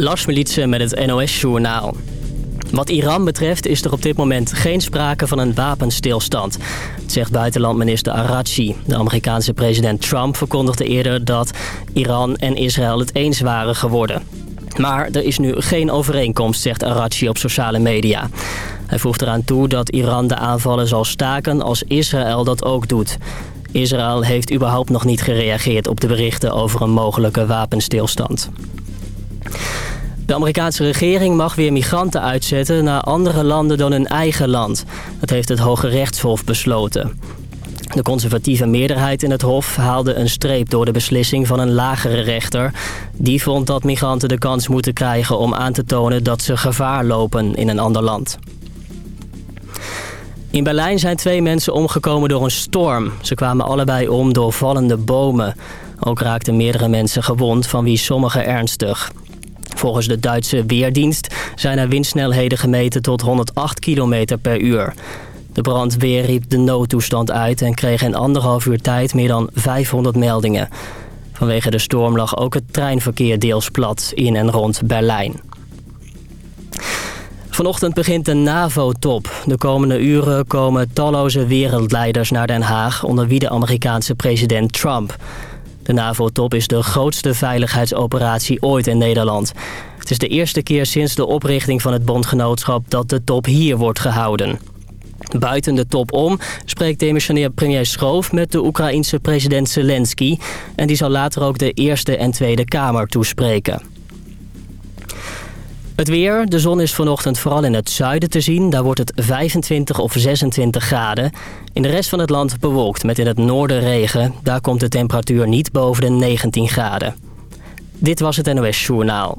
Lars Militsen met het NOS-journaal. Wat Iran betreft is er op dit moment geen sprake van een wapenstilstand, zegt buitenlandminister Arachi. De Amerikaanse president Trump verkondigde eerder dat Iran en Israël het eens waren geworden. Maar er is nu geen overeenkomst, zegt Arachi op sociale media. Hij voegt eraan toe dat Iran de aanvallen zal staken als Israël dat ook doet. Israël heeft überhaupt nog niet gereageerd op de berichten over een mogelijke wapenstilstand. De Amerikaanse regering mag weer migranten uitzetten naar andere landen dan hun eigen land. Dat heeft het Hoge Rechtshof besloten. De conservatieve meerderheid in het Hof haalde een streep door de beslissing van een lagere rechter. Die vond dat migranten de kans moeten krijgen om aan te tonen dat ze gevaar lopen in een ander land. In Berlijn zijn twee mensen omgekomen door een storm. Ze kwamen allebei om door vallende bomen. Ook raakten meerdere mensen gewond, van wie sommigen ernstig. Volgens de Duitse Weerdienst zijn er windsnelheden gemeten tot 108 km per uur. De brandweer riep de noodtoestand uit en kreeg in anderhalf uur tijd meer dan 500 meldingen. Vanwege de storm lag ook het treinverkeer deels plat in en rond Berlijn. Vanochtend begint de NAVO-top. De komende uren komen talloze wereldleiders naar Den Haag... onder wie de Amerikaanse president Trump. De NAVO-top is de grootste veiligheidsoperatie ooit in Nederland. Het is de eerste keer sinds de oprichting van het bondgenootschap... dat de top hier wordt gehouden. Buiten de top om spreekt demissionair premier Schoof met de Oekraïense president Zelensky... en die zal later ook de Eerste en Tweede Kamer toespreken. Het weer. De zon is vanochtend vooral in het zuiden te zien. Daar wordt het 25 of 26 graden. In de rest van het land bewolkt met in het noorden regen. Daar komt de temperatuur niet boven de 19 graden. Dit was het NOS Journaal.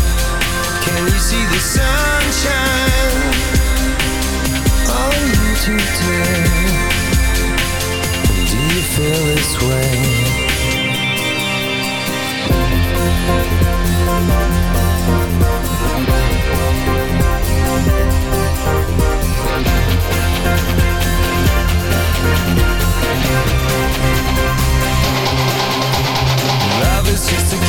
can you see the sunshine you do you feel this way? Love is just a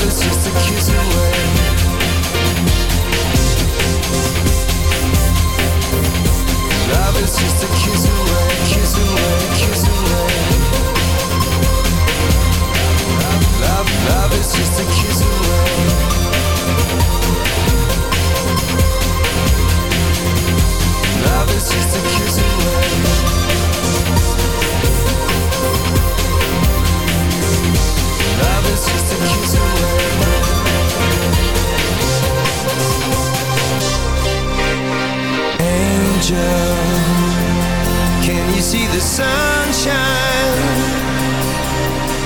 Is just a kiss away. Kiss away, kiss away, kiss away. Love, love, love is just a kiss away. Angel, can you see the sunshine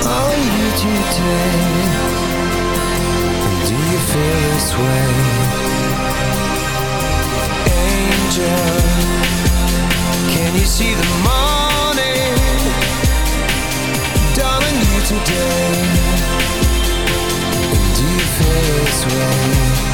you today? Do you feel this way? angel Can you see the morning you today do you feel this way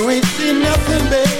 you ain't seen nothing, baby.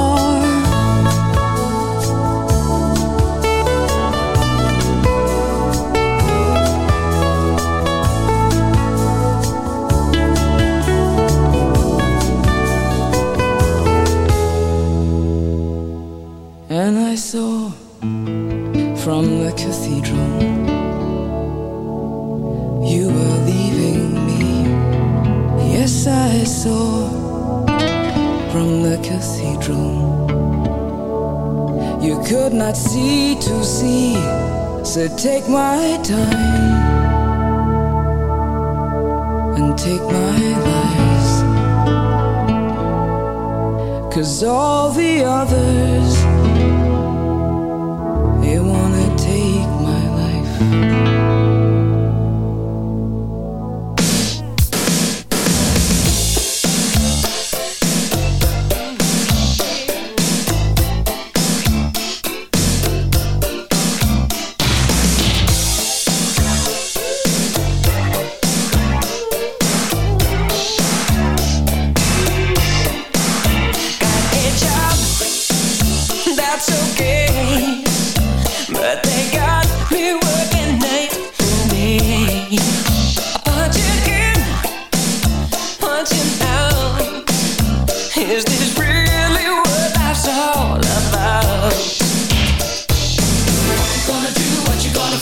from the cathedral. You were leaving me. Yes, I saw from the cathedral. You could not see to see, so take my time and take my lies. Cause all the others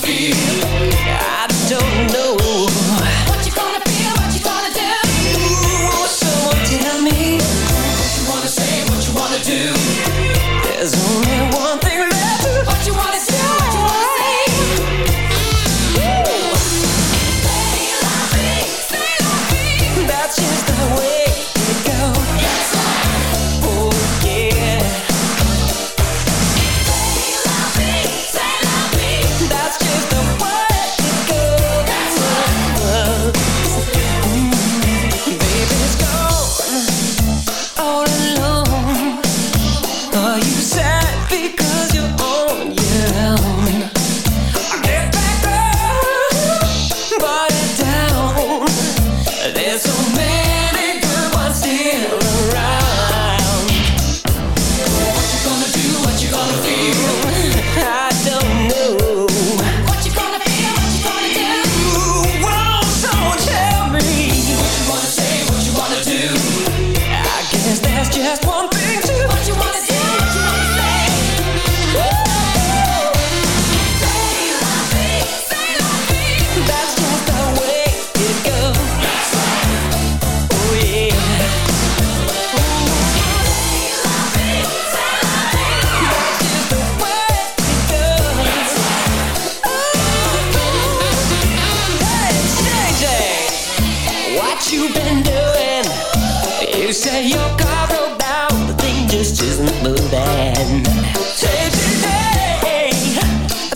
feel.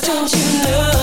Don't you know?